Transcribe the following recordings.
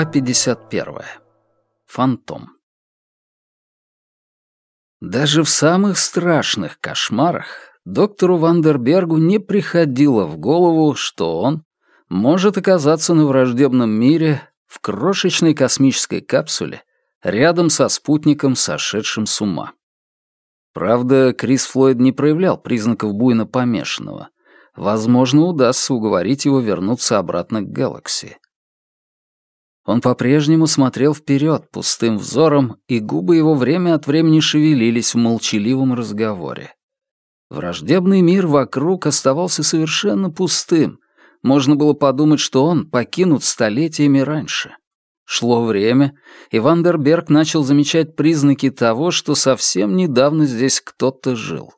Глава 51. Фантом. Даже в самых страшных кошмарах доктору Вандербергу не приходило в голову, что он может оказаться на враждебном мире в крошечной космической капсуле рядом со спутником, сошедшим с ума. Правда, Крис Флойд не проявлял признаков буйно помешанного. Возможно, удастся уговорить его вернуться обратно к Галакси. Он по-прежнему смотрел вперед пустым взором, и губы его время от времени шевелились в молчаливом разговоре. Враждебный мир вокруг оставался совершенно пустым. Можно было подумать, что он покинут столетиями раньше. Шло время, и Вандерберг начал замечать признаки того, что совсем недавно здесь кто-то жил.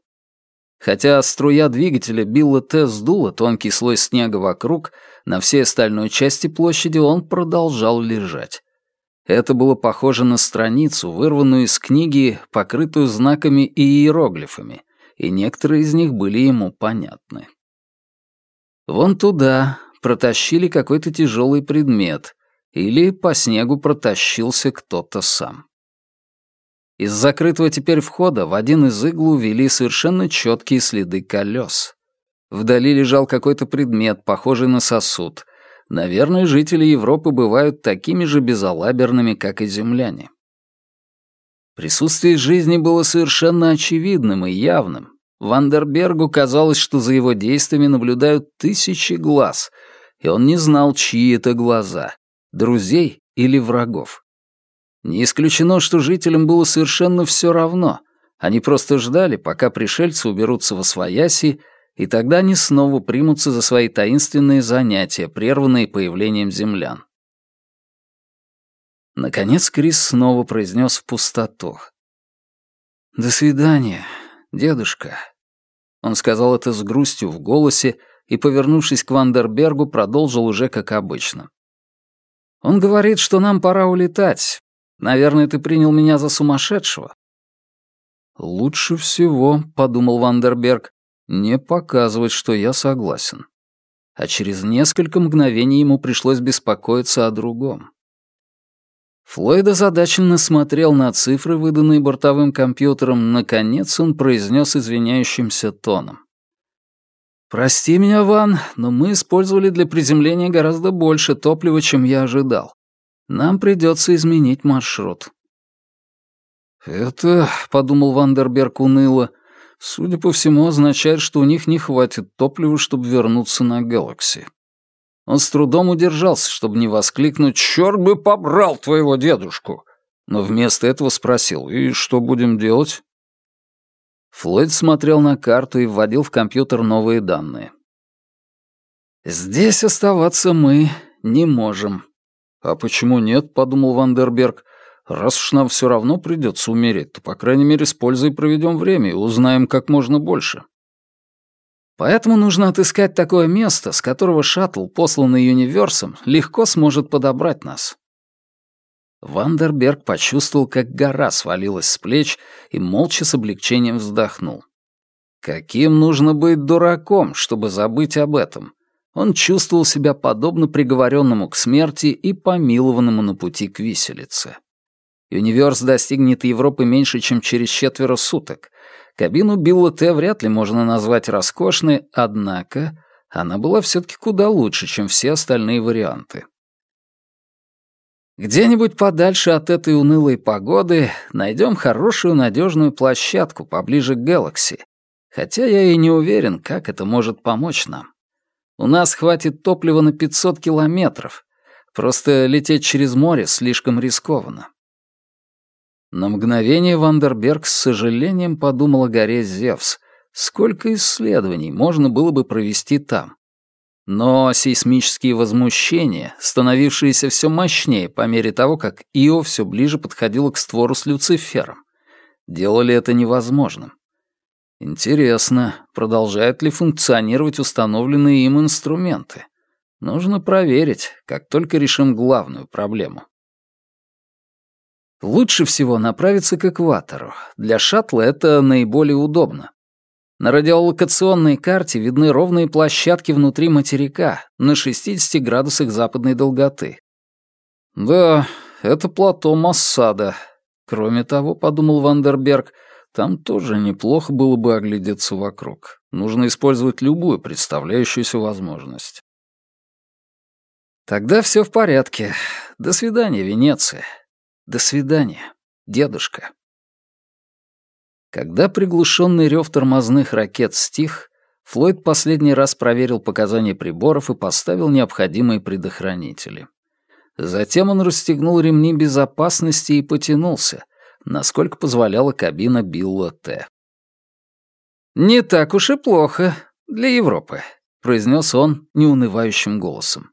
Хотя струя двигателя Билла Т. сдула тонкий слой снега вокруг, на всей остальной части площади он продолжал лежать. Это было похоже на страницу, вырванную из книги, покрытую знаками и иероглифами, и некоторые из них были ему понятны. Вон туда протащили какой-то тяжелый предмет, или по снегу протащился кто-то сам. Из закрытого теперь входа в один из иглу вели совершенно четкие следы колес. Вдали лежал какой-то предмет, похожий на сосуд. Наверное, жители Европы бывают такими же безалаберными, как и земляне. Присутствие жизни было совершенно очевидным и явным. Вандербергу казалось, что за его действиями наблюдают тысячи глаз, и он не знал, чьи это глаза — друзей или врагов. Не исключено, что жителям было совершенно все равно. Они просто ждали, пока пришельцы уберутся во свояси и тогда они снова примутся за свои таинственные занятия, прерванные появлением землян. Наконец Крис снова произнес в пустоту. «До свидания, дедушка». Он сказал это с грустью в голосе и, повернувшись к Вандербергу, продолжил уже как обычно. «Он говорит, что нам пора улетать. Наверное, ты принял меня за сумасшедшего». «Лучше всего», — подумал Вандерберг, не показывать, что я согласен. А через несколько мгновений ему пришлось беспокоиться о другом. Флойд озадаченно смотрел на цифры, выданные бортовым компьютером. Наконец он произнес извиняющимся тоном. «Прости меня, Ван, но мы использовали для приземления гораздо больше топлива, чем я ожидал. Нам придется изменить маршрут». «Это, — подумал Вандерберг уныло, — Судя по всему, означает, что у них не хватит топлива, чтобы вернуться на Галакси. Он с трудом удержался, чтобы не воскликнуть «Чёрт бы побрал твоего дедушку!» Но вместо этого спросил «И что будем делать?» Флойд смотрел на карту и вводил в компьютер новые данные. «Здесь оставаться мы не можем». «А почему нет?» — подумал Вандерберг. Раз уж нам все равно придется умереть, то, по крайней мере, с пользой проведем время и узнаем как можно больше. Поэтому нужно отыскать такое место, с которого шаттл, посланный Юниверсом, легко сможет подобрать нас. Вандерберг почувствовал, как гора свалилась с плеч и молча с облегчением вздохнул. Каким нужно быть дураком, чтобы забыть об этом? Он чувствовал себя подобно приговоренному к смерти и помилованному на пути к виселице. Юниверс достигнет Европы меньше, чем через четверо суток. Кабину Билла Т. вряд ли можно назвать роскошной, однако она была все-таки куда лучше, чем все остальные варианты. Где-нибудь подальше от этой унылой погоды найдем хорошую надежную площадку поближе к Галакси, хотя я и не уверен, как это может помочь нам. У нас хватит топлива на 500 километров, просто лететь через море слишком рискованно. На мгновение Вандерберг с сожалением подумал о горе Зевс. Сколько исследований можно было бы провести там? Но сейсмические возмущения, становившиеся все мощнее по мере того, как Ио все ближе подходило к створу с Люцифером, делали это невозможным. Интересно, продолжают ли функционировать установленные им инструменты? Нужно проверить, как только решим главную проблему. Лучше всего направиться к экватору. Для шаттла это наиболее удобно. На радиолокационной карте видны ровные площадки внутри материка на 60 градусах западной долготы. «Да, это плато Массада. Кроме того, — подумал Вандерберг, — там тоже неплохо было бы оглядеться вокруг. Нужно использовать любую представляющуюся возможность». «Тогда все в порядке. До свидания, Венеция. До свидания, дедушка». Когда приглушенный рев тормозных ракет стих, Флойд последний раз проверил показания приборов и поставил необходимые предохранители. Затем он расстегнул ремни безопасности и потянулся, насколько позволяла кабина Билла Т. «Не так уж и плохо для Европы», — произнес он неунывающим голосом.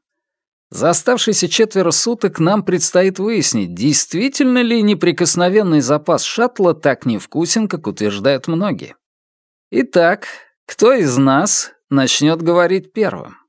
«За оставшиеся четверо суток нам предстоит выяснить, действительно ли неприкосновенный запас шаттла так невкусен, как утверждают многие. Итак, кто из нас начнет говорить первым?»